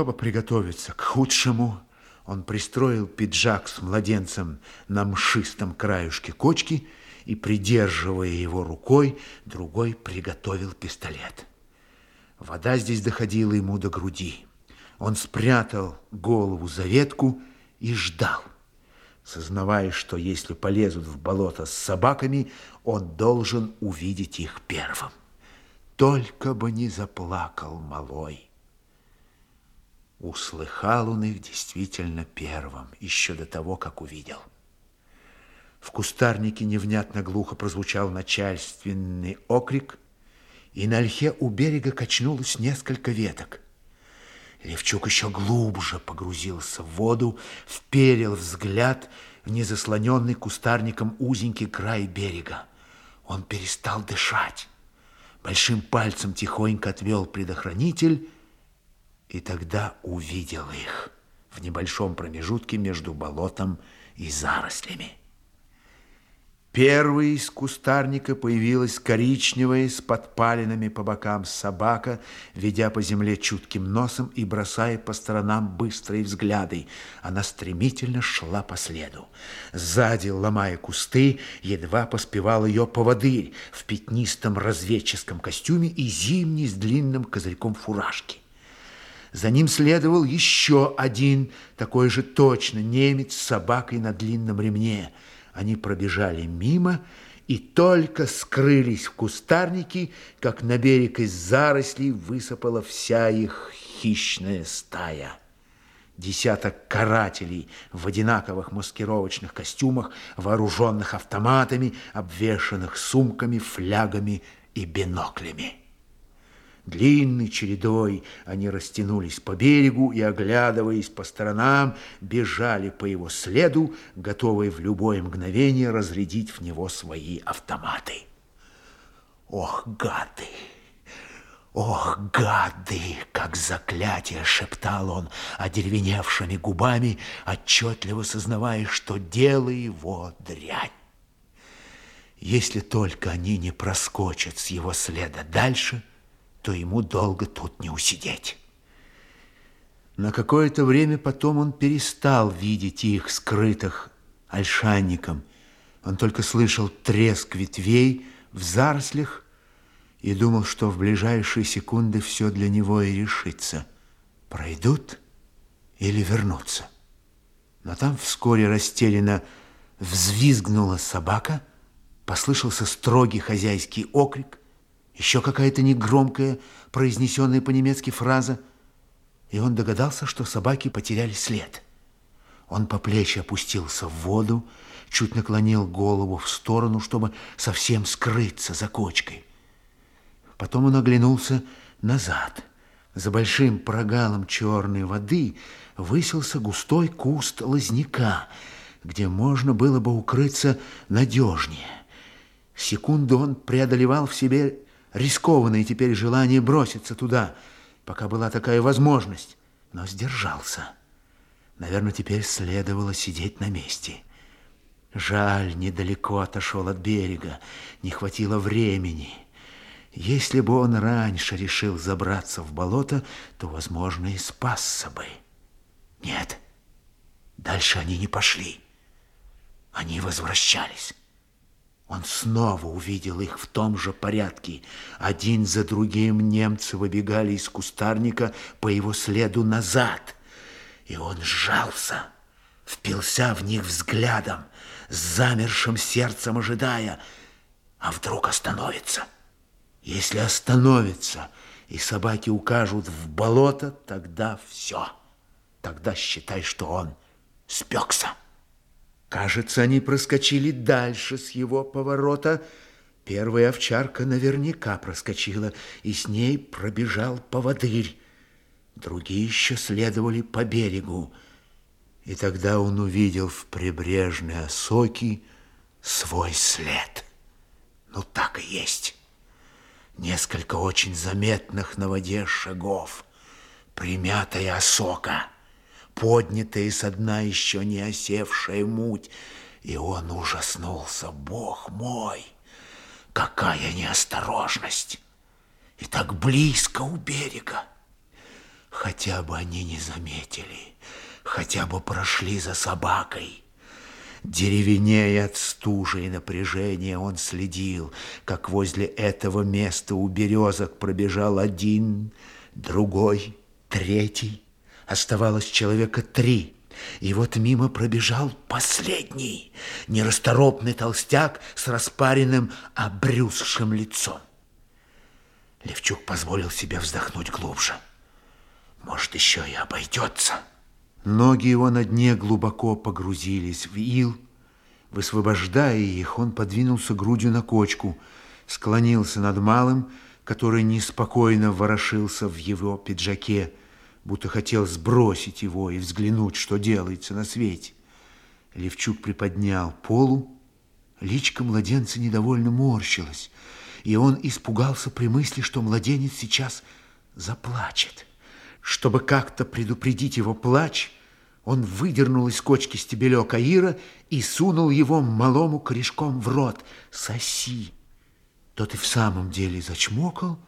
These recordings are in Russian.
Чтобы приготовиться к худшему, он пристроил пиджак с младенцем на мшистом краюшке кочки и, придерживая его рукой, другой приготовил пистолет. Вода здесь доходила ему до груди. Он спрятал голову за ветку и ждал, сознавая, что если полезут в болото с собаками, он должен увидеть их первым. Только бы не заплакал малой. Услыхал он их действительно первым, еще до того, как увидел. В кустарнике невнятно глухо прозвучал начальственный окрик, и на ольхе у берега качнулось несколько веток. Левчук еще глубже погрузился в воду, вперил взгляд в незаслоненный кустарником узенький край берега. Он перестал дышать. Большим пальцем тихонько отвел предохранитель и тогда увидел их в небольшом промежутке между болотом и зарослями. Первой из кустарника появилась коричневая с подпалинами по бокам собака, ведя по земле чутким носом и бросая по сторонам быстрые взгляды. Она стремительно шла по следу. Сзади, ломая кусты, едва поспевал ее поводырь в пятнистом разведческом костюме и зимний с длинным козырьком фуражки. За ним следовал еще один, такой же точно, немец с собакой на длинном ремне. Они пробежали мимо и только скрылись в кустарнике, как на берег из зарослей высыпала вся их хищная стая. Десяток карателей в одинаковых маскировочных костюмах, вооруженных автоматами, обвешанных сумками, флягами и биноклями. Длинной чередой они растянулись по берегу и, оглядываясь по сторонам, бежали по его следу, готовые в любое мгновение разрядить в него свои автоматы. Ох, гады! Ох, гады! Как заклятие шептал он одеревеневшими губами, отчетливо сознавая, что дело его дрянь. Если только они не проскочат с его следа дальше – то ему долго тут не усидеть. На какое-то время потом он перестал видеть их, скрытых ольшанником. Он только слышал треск ветвей в зарослях и думал, что в ближайшие секунды все для него и решится. Пройдут или вернутся. Но там вскоре растерянно взвизгнула собака, послышался строгий хозяйский окрик, еще какая-то негромкая, произнесенная по-немецки фраза, и он догадался, что собаки потеряли след. Он по плечи опустился в воду, чуть наклонил голову в сторону, чтобы совсем скрыться за кочкой. Потом он оглянулся назад. За большим прогалом черной воды высился густой куст лозняка, где можно было бы укрыться надежнее. Секунду он преодолевал в себе рискованное теперь желание броситься туда, пока была такая возможность, но сдержался. Наверное, теперь следовало сидеть на месте. Жаль, недалеко отошел от берега, не хватило времени. Если бы он раньше решил забраться в болото, то, возможно, и спасся бы. Нет, дальше они не пошли. Они возвращались. Он снова увидел их в том же порядке. Один за другим немцы выбегали из кустарника по его следу назад. И он сжался, впился в них взглядом, с замершим сердцем ожидая, а вдруг остановится. Если остановится, и собаки укажут в болото, тогда все. Тогда считай, что он спекся. Кажется, они проскочили дальше с его поворота. Первая овчарка наверняка проскочила, и с ней пробежал поводырь. Другие еще следовали по берегу. И тогда он увидел в прибрежной осоке свой след. Ну, так и есть. Несколько очень заметных на воде шагов. Примятая осока — поднятая со дна еще не осевшая муть, и он ужаснулся. Бог мой, какая неосторожность! И так близко у берега. Хотя бы они не заметили, хотя бы прошли за собакой. Деревенея от стужи и напряжения, он следил, как возле этого места у березок пробежал один, другой, третий. Оставалось человека три. И вот мимо пробежал последний, нерасторопный толстяк с распаренным, обрюзгшим лицом. Левчук позволил себе вздохнуть глубже. Может, еще и обойдется. Ноги его на дне глубоко погрузились в ил. Высвобождая их, он подвинулся грудью на кочку, склонился над малым, который неспокойно ворошился в его пиджаке, будто хотел сбросить его и взглянуть, что делается на свете. Левчук приподнял полу, личка младенца недовольно морщилась, и он испугался при мысли, что младенец сейчас заплачет. Чтобы как-то предупредить его плач, он выдернул из кочки стебелек Аира и сунул его малому корешком в рот. «Соси!» Тот и в самом деле зачмокал,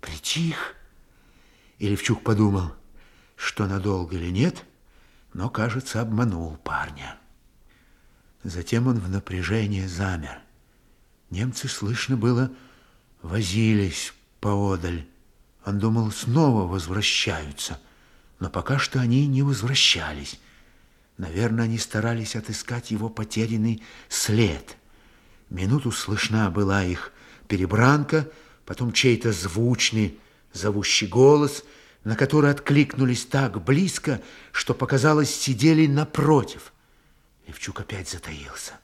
притих. И Левчук подумал, что надолго или нет, но, кажется, обманул парня. Затем он в напряжении замер. Немцы, слышно было, возились поодаль. Он думал, снова возвращаются, но пока что они не возвращались. Наверное, они старались отыскать его потерянный след. Минуту слышна была их перебранка, потом чей-то звучный, зовущий голос, на который откликнулись так близко, что, показалось, сидели напротив. Левчук опять затаился.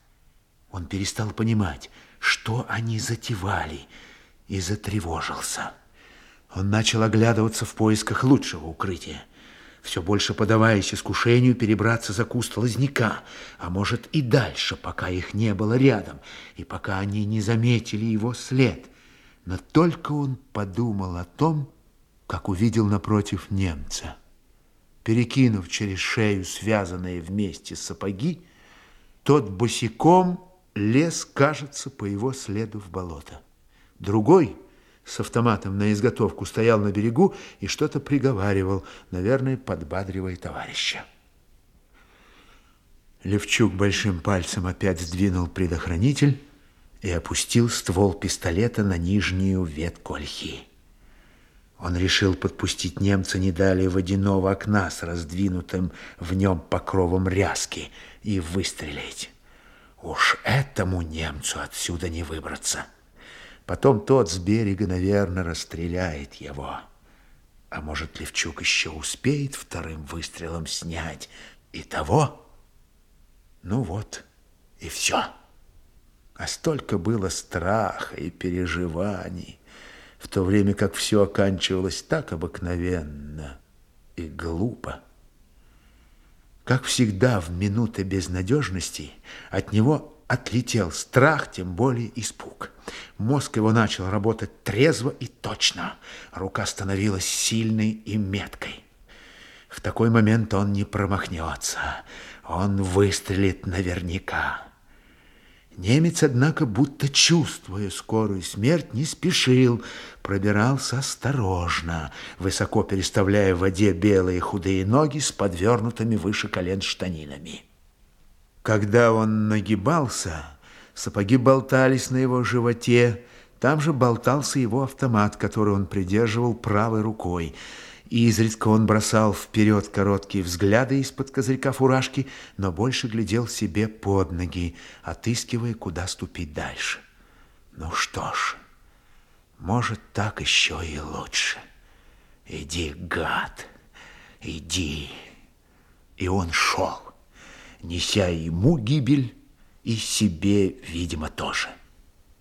Он перестал понимать, что они затевали, и затревожился. Он начал оглядываться в поисках лучшего укрытия, все больше подаваясь искушению перебраться за куст лозняка, а может и дальше, пока их не было рядом, и пока они не заметили его след. Но только он подумал о том, как увидел напротив немца. Перекинув через шею связанные вместе сапоги, тот босиком лез, кажется, по его следу в болото. Другой — с автоматом на изготовку стоял на берегу и что-то приговаривал, наверное, подбадривая товарища. Левчук большим пальцем опять сдвинул предохранитель и опустил ствол пистолета на нижнюю ветку ольхи. Он решил подпустить немца не далее водяного окна с раздвинутым в нем покровом ряски и выстрелить. Уж этому немцу отсюда не выбраться. Потом тот с берега, наверное, расстреляет его. А может, Левчук еще успеет вторым выстрелом снять и того? Ну вот, и все. А столько было страха и переживаний, в то время как все оканчивалось так обыкновенно и глупо. Как всегда в минуты безнадежности от него отлетел страх, тем более испуг. Мозг его начал работать трезво и точно. Рука становилась сильной и меткой. В такой момент он не промахнется. Он выстрелит наверняка. Немец, однако, будто чувствуя скорую смерть, не спешил, пробирался осторожно, высоко переставляя в воде белые худые ноги с подвернутыми выше колен штанинами. Когда он нагибался, сапоги болтались на его животе, там же болтался его автомат, который он придерживал правой рукой. И изредка он бросал вперед короткие взгляды из-под козырька фуражки, но больше глядел себе под ноги, отыскивая, куда ступить дальше. Ну что ж, может, так еще и лучше. Иди, гад, иди. И он шел неся ему гибель и себе, видимо, тоже.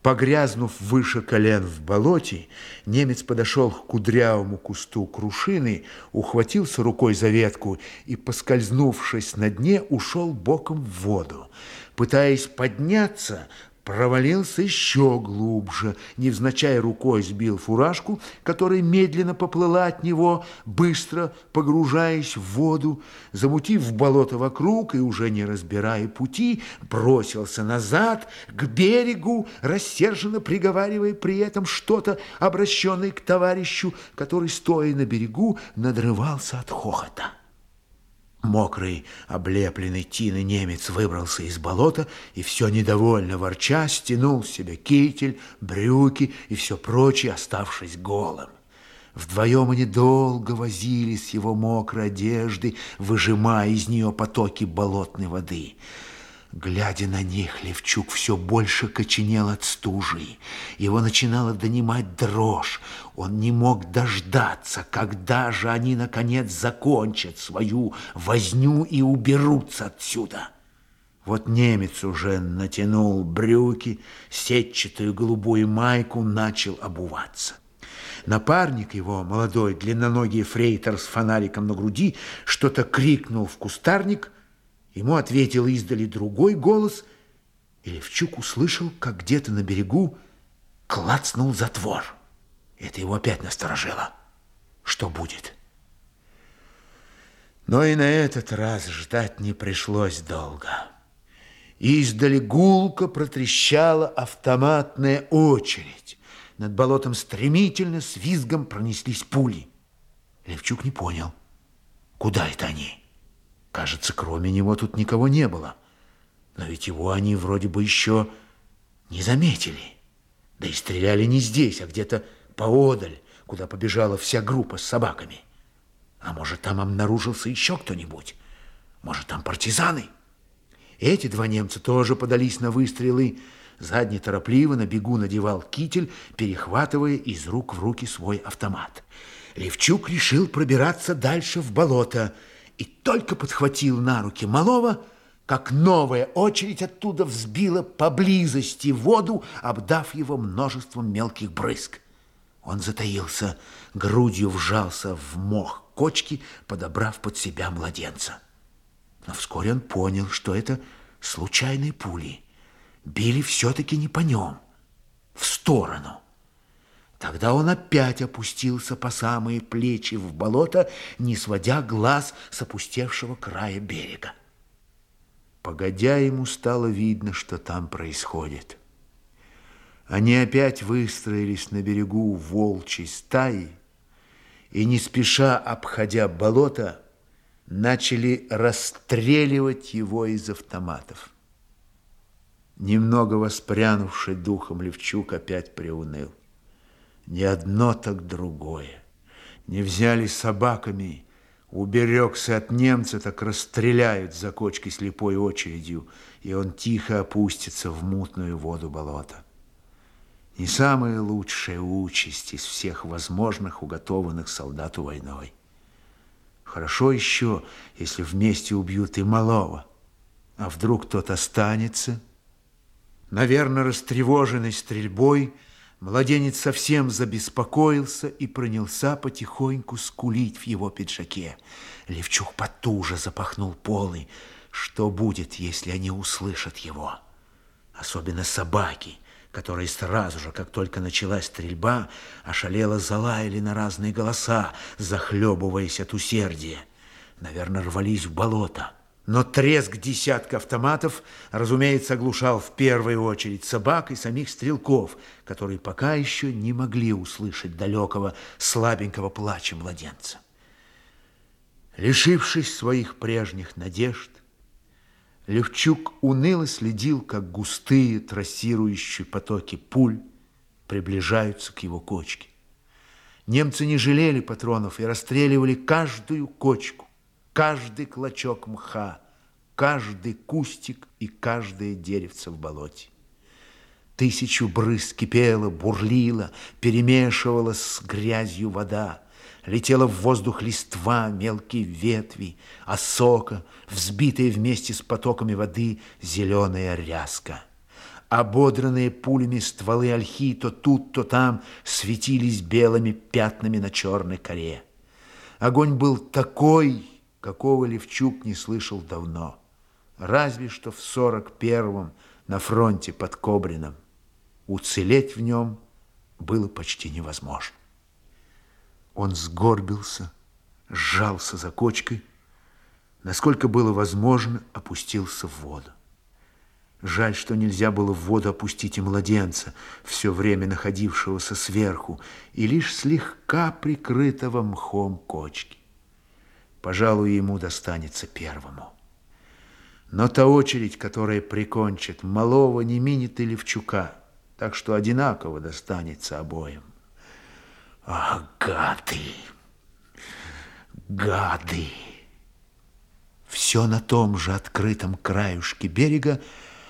Погрязнув выше колен в болоте, немец подошел к кудрявому кусту крушины, ухватился рукой за ветку и, поскользнувшись на дне, ушел боком в воду. Пытаясь подняться, провалился еще глубже, невзначай рукой сбил фуражку, которая медленно поплыла от него, быстро погружаясь в воду, замутив болото вокруг и уже не разбирая пути, бросился назад к берегу, рассерженно приговаривая при этом что-то, обращенное к товарищу, который, стоя на берегу, надрывался от хохота. Мокрый, облепленный тиной немец выбрался из болота и все недовольно ворча стянул себе китель, брюки и все прочее, оставшись голым. Вдвоем они долго возились с его мокрой одеждой, выжимая из нее потоки болотной воды. Глядя на них, Левчук все больше коченел от стужи. Его начинала донимать дрожь. Он не мог дождаться, когда же они, наконец, закончат свою возню и уберутся отсюда. Вот немец уже натянул брюки, сетчатую голубую майку, начал обуваться. Напарник его, молодой длинноногий фрейтер с фонариком на груди, что-то крикнул в кустарник – Ему ответил издали другой голос, и Левчук услышал, как где-то на берегу клацнул затвор. Это его опять насторожило. Что будет? Но и на этот раз ждать не пришлось долго. Издали гулко протрещала автоматная очередь. Над болотом стремительно с визгом пронеслись пули. Левчук не понял, куда это они? Кажется, кроме него тут никого не было. Но ведь его они вроде бы еще не заметили. Да и стреляли не здесь, а где-то поодаль, куда побежала вся группа с собаками. А может, там обнаружился еще кто-нибудь? Может, там партизаны? Эти два немца тоже подались на выстрелы. Задний торопливо на бегу надевал китель, перехватывая из рук в руки свой автомат. Левчук решил пробираться дальше в болото – и только подхватил на руки малого, как новая очередь оттуда взбила поблизости воду, обдав его множеством мелких брызг. Он затаился, грудью вжался в мох кочки, подобрав под себя младенца. Но вскоре он понял, что это случайные пули. Били все-таки не по нем, в сторону. Тогда он опять опустился по самые плечи в болото, не сводя глаз с опустевшего края берега. Погодя, ему стало видно, что там происходит. Они опять выстроились на берегу волчьей стаи и, не спеша обходя болото, начали расстреливать его из автоматов. Немного воспрянувший духом Левчук опять приуныл. Не одно, так другое. Не взяли собаками, уберегся от немца, так расстреляют за кочкой слепой очередью, и он тихо опустится в мутную воду болота. Не самая лучшая участь из всех возможных уготованных солдату войной. Хорошо еще, если вместе убьют и малого. А вдруг тот останется? Наверное, растревоженный стрельбой – Младенец совсем забеспокоился и принялся потихоньку скулить в его пиджаке. Левчук потуже запахнул полы. Что будет, если они услышат его? Особенно собаки, которые сразу же, как только началась стрельба, ошалело залаяли на разные голоса, захлебываясь от усердия. Наверное, рвались в болото. Но треск десятка автоматов, разумеется, оглушал в первую очередь собак и самих стрелков, которые пока еще не могли услышать далекого слабенького плача младенца. Лишившись своих прежних надежд, Левчук уныло следил, как густые трассирующие потоки пуль приближаются к его кочке. Немцы не жалели патронов и расстреливали каждую кочку, каждый клочок мха, каждый кустик и каждое деревце в болоте. Тысячу брызг кипела, бурлила, перемешивалась с грязью вода. Летела в воздух листва, мелкие ветви, осока, взбитая вместе с потоками воды зеленая ряска. Ободранные пулями стволы ольхи то тут, то там светились белыми пятнами на черной коре. Огонь был такой какого Левчук не слышал давно. Разве что в сорок первом на фронте под Кобрином. Уцелеть в нем было почти невозможно. Он сгорбился, сжался за кочкой, насколько было возможно, опустился в воду. Жаль, что нельзя было в воду опустить и младенца, все время находившегося сверху, и лишь слегка прикрытого мхом кочки. Пожалуй, ему достанется первому. Но та очередь, которая прикончит малого, не минит и Левчука, так что одинаково достанется обоим. Ах, гады! Гады! Все на том же открытом краюшке берега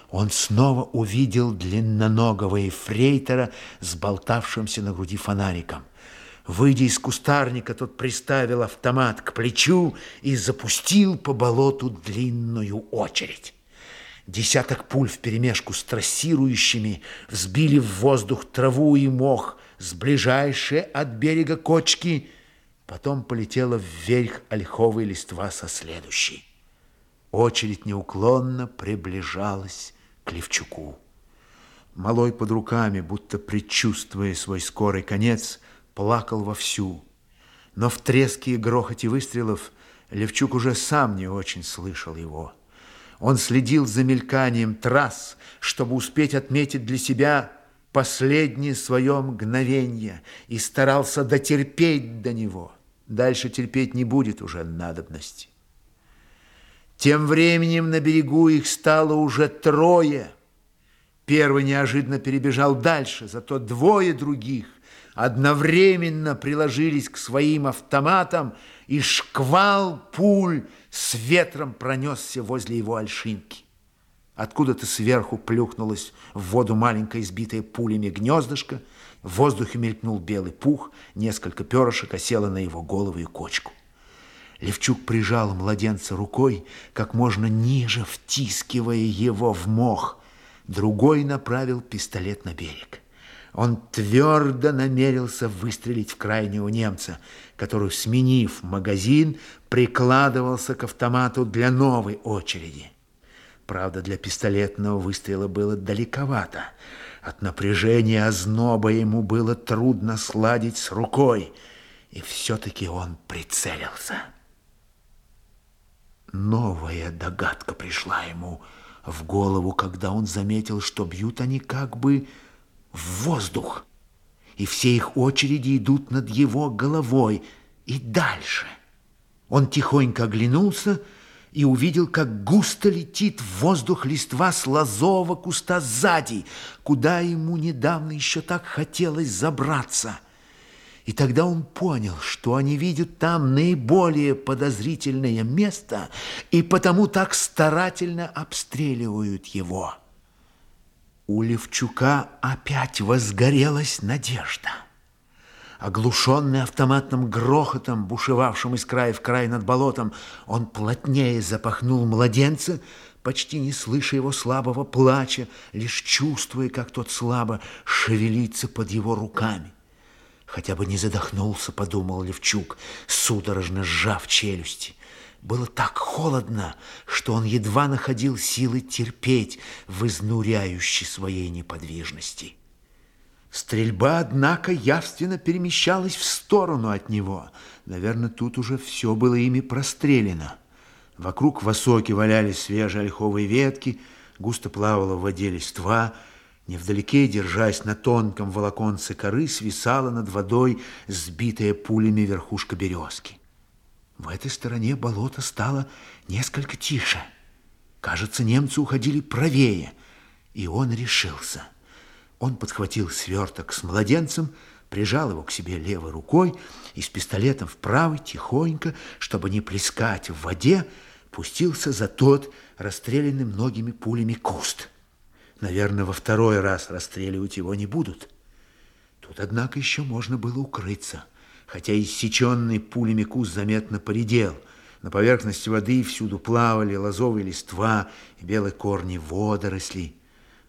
он снова увидел длинноногого эфрейтора с болтавшимся на груди фонариком. Выйдя из кустарника, тот приставил автомат к плечу и запустил по болоту длинную очередь. Десяток пуль вперемешку с трассирующими взбили в воздух траву и мох с ближайшей от берега кочки. Потом полетела вверх ольховая листва со следующей. Очередь неуклонно приближалась к Левчуку. Малой под руками, будто предчувствуя свой скорый конец, плакал вовсю. Но в треске и грохоте выстрелов Левчук уже сам не очень слышал его. Он следил за мельканием трасс, чтобы успеть отметить для себя последнее свое мгновение и старался дотерпеть до него. Дальше терпеть не будет уже надобности. Тем временем на берегу их стало уже трое. Первый неожиданно перебежал дальше, зато двое других одновременно приложились к своим автоматам, и шквал пуль с ветром пронесся возле его ольшинки. Откуда-то сверху плюхнулось в воду маленькое избитое пулями гнездышко, в воздухе мелькнул белый пух, несколько перышек осело на его голову и кочку. Левчук прижал младенца рукой, как можно ниже втискивая его в мох. Другой направил пистолет на берег. Он твердо намерился выстрелить в крайнего немца, который, сменив магазин, прикладывался к автомату для новой очереди. Правда, для пистолетного выстрела было далековато. От напряжения озноба ему было трудно сладить с рукой, и все-таки он прицелился. Новая догадка пришла ему в голову, когда он заметил, что бьют они как бы в воздух, и все их очереди идут над его головой и дальше. Он тихонько оглянулся и увидел, как густо летит в воздух листва с лозового куста сзади, куда ему недавно еще так хотелось забраться – и тогда он понял, что они видят там наиболее подозрительное место и потому так старательно обстреливают его. У Левчука опять возгорелась надежда. Оглушенный автоматным грохотом, бушевавшим из края в край над болотом, он плотнее запахнул младенца, почти не слыша его слабого плача, лишь чувствуя, как тот слабо шевелится под его руками. Хотя бы не задохнулся, подумал Левчук, судорожно сжав челюсти. Было так холодно, что он едва находил силы терпеть в изнуряющей своей неподвижности. Стрельба, однако, явственно перемещалась в сторону от него. Наверное, тут уже все было ими прострелено. Вокруг в осоке валялись свежие ольховые ветки, густо плавала в воде листва — Невдалеке, держась на тонком волоконце коры, свисала над водой сбитая пулями верхушка березки. В этой стороне болото стало несколько тише. Кажется, немцы уходили правее, и он решился. Он подхватил сверток с младенцем, прижал его к себе левой рукой и с пистолетом в правой тихонько, чтобы не плескать в воде, пустился за тот расстрелянный многими пулями куст. Наверное, во второй раз расстреливать его не будут. Тут, однако, еще можно было укрыться, хотя иссеченный пулями куст заметно поредел. На поверхности воды всюду плавали лозовые листва и белые корни водорослей.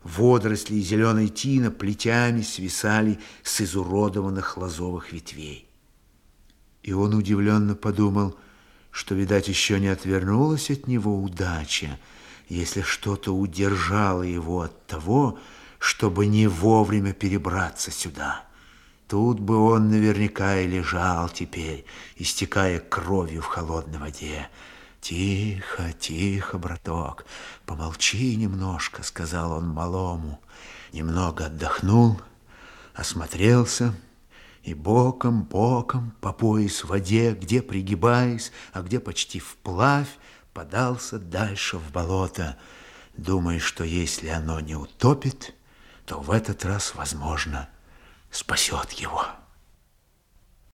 Водоросли и зеленая тина плетями свисали с изуродованных лозовых ветвей. И он удивленно подумал, что, видать, еще не отвернулась от него удача, если что-то удержало его от того, чтобы не вовремя перебраться сюда. Тут бы он наверняка и лежал теперь, истекая кровью в холодной воде. «Тихо, тихо, браток, помолчи немножко», — сказал он малому. Немного отдохнул, осмотрелся и боком-боком по пояс в воде, где пригибаясь, а где почти вплавь, подался дальше в болото, думая, что если оно не утопит, то в этот раз, возможно, спасет его.